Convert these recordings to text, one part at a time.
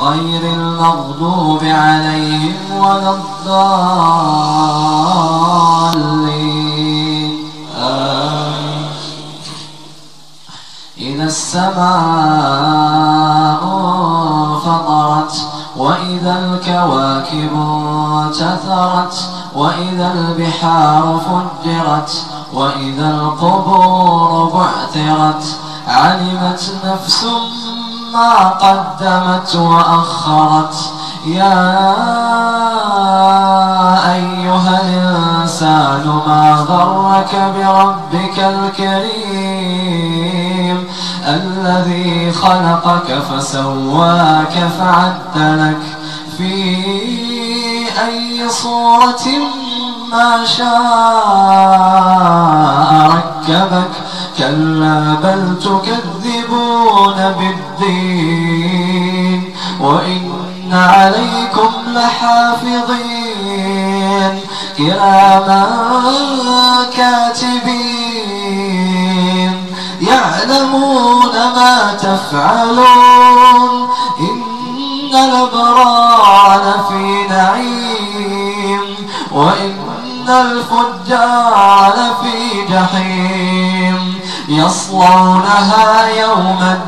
غير المغضوب عليهم ولا الضالين. آمين. إذا السماء فطرت وإذا الكواكب انتثرت وإذا البحار فجرت وإذا القبور بعثرت علمت نفس ما قدمت وأخرت. يا أيها الإنسان ما غرك بربك الكريم؟ الذي خلقك فسواك فعدلك. في أي صورة ما شاء ركبك. كلا بل تكذبون بالدين. وإن عليكم لحافظين. كراما كاتبين. يعلمون ما تفعلون. إن الأبرار في نعيم. وإن الفجار في جحيم. يصلونها يوم الدين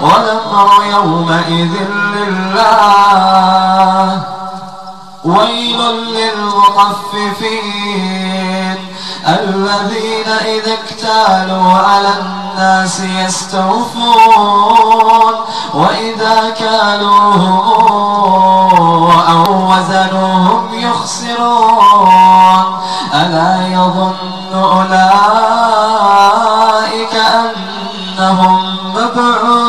والأمر يومئذ لله. ويل للمطففين. الذين إذا اكتالوا على الناس يستوفون. وإذا كالوهم أو وزنوهم يخسرون. ألا يظن أولئك أنهم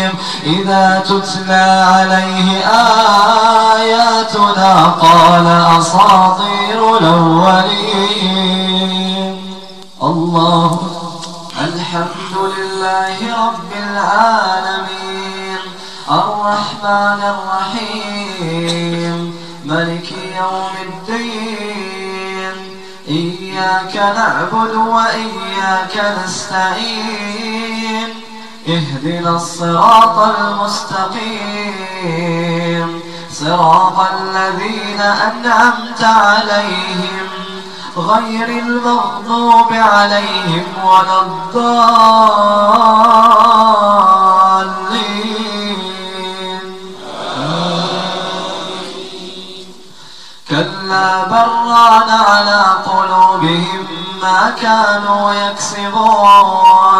نثيم إذا تتلى عليه آياتنا قال أساطير الأولين. الله الحمد لله رب العالمين الرحمن الرحيم ملك يوم الدين إياك نعبد وإياك نستعين. اهدنا الصراط المستقيم. صراط الذين أنعمت عليهم غير المغضوب عليهم ولا الضالين. كلا بران على قلوبهم ما كانوا يكسبون.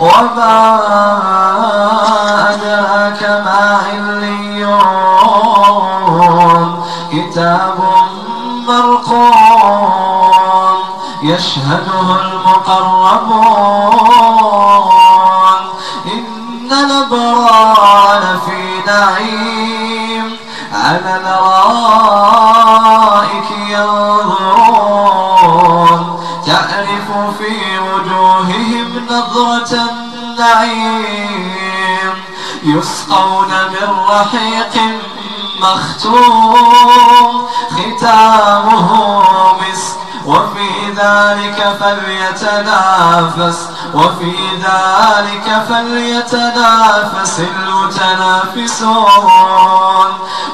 وما أدراك ما عليون كتاب مرقوم يشهده المقربون النعيم يسقون من رحيق مختوم ختامه مسك وفي ذلك فليتنافس وفي ذلك فليتنافس المتنافسون.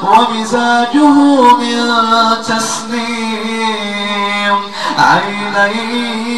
ومزاجه من تسليم عينا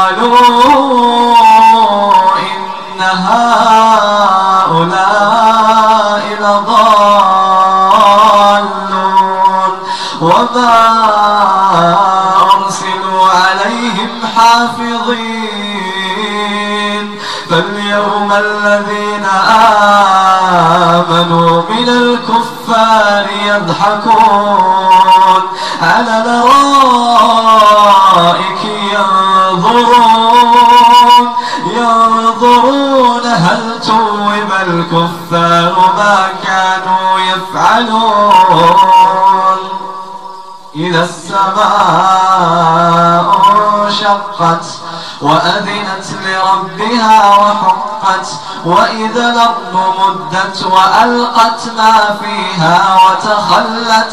قالوا إن هؤلاء لضالون وما أرسلوا عليهم حافظين فاليوم الذين آمنوا من الكفار يضحكون على ينظرون. ينظرون هل توب الكفار ما كانوا يفعلون. إذا السماء انشقت وأذنت لربها وحقت وإذا الأرض مدت وألقت ما فيها وتخلت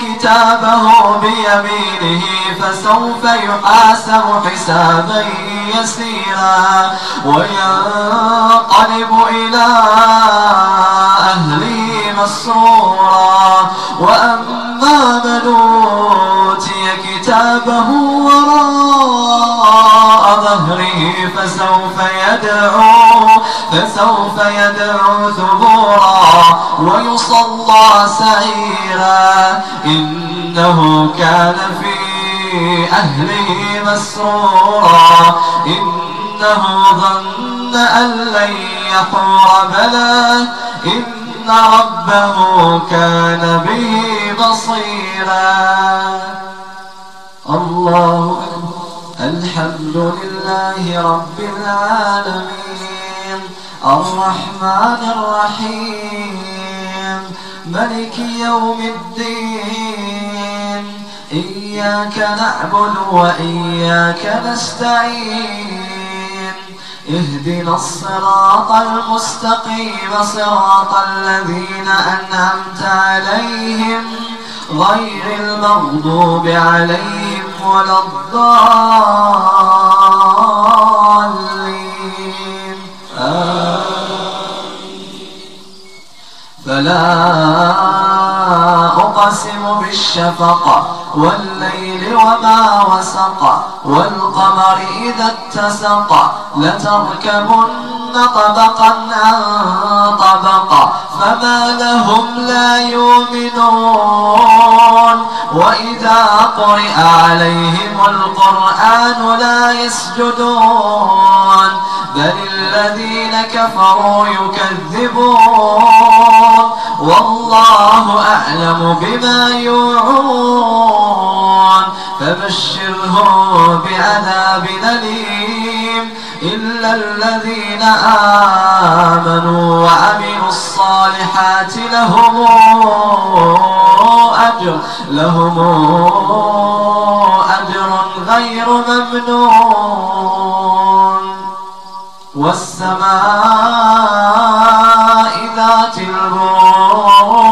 كتابه بيمينه فسوف يحاسب حسابا يسيرا وينقلب إلى أهله مسرورا وأما من أوتي كتابه وراء ظهره فسوف يدعو فسوف يدعو ثبورا ويصلى سعيرا إنه كان في أهله مسرورا. إنه ظن أن لن يحور بلى إن ربه كان به بصيرا. الله الحمد لله رب العالمين. الرحمن الرحيم. ملك يوم الدين. إياك نعبد وإياك نستعين. اهدنا الصراط المستقيم صراط الذين أنعمت عليهم غير المغضوب عليهم ولا الضالين. فلا أقسم بالشفق والليل وما وسق والقمر إذا اتسق لتركبن طبقا عن طبق فما لهم لا يؤمنون وإذا قرئ عليهم القرآن لا يسجدون بل الذين كفروا يكذبون والله أعلم بما يوعون فبشرهم بعذاب أليم. إلا الذين آمنوا وعملوا الصالحات لهم أجر لهم أجر غير ممنون. والسماء ذات البروج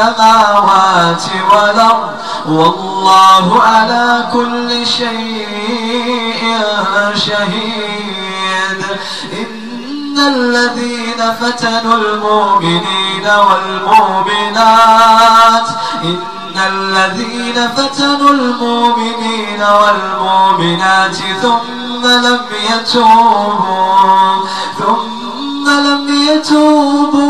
السماوات والأرض والله على كل شيء شهيد. إن الذين فتنوا المؤمنين والمؤمنات إن الذين فتنوا المؤمنين والمؤمنات ثم لم يتوبوا ثم لم يتوبوا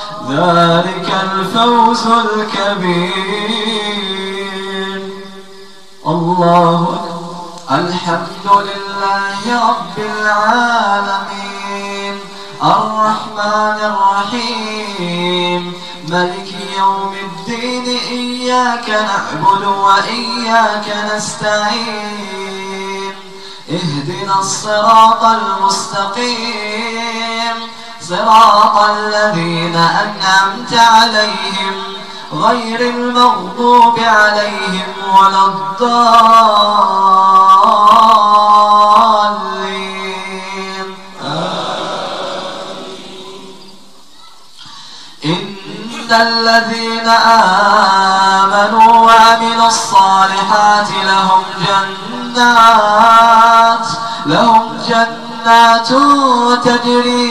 ذلك الفوز الكبير. الله الحمد لله رب العالمين. الرحمن الرحيم. ملك يوم الدين إياك نعبد وإياك نستعين. اهدنا الصراط المستقيم. صراط الذين أنعمت عليهم غير المغضوب عليهم ولا الضالين. إن الذين آمنوا وعملوا الصالحات لهم جنات لهم جنات تجري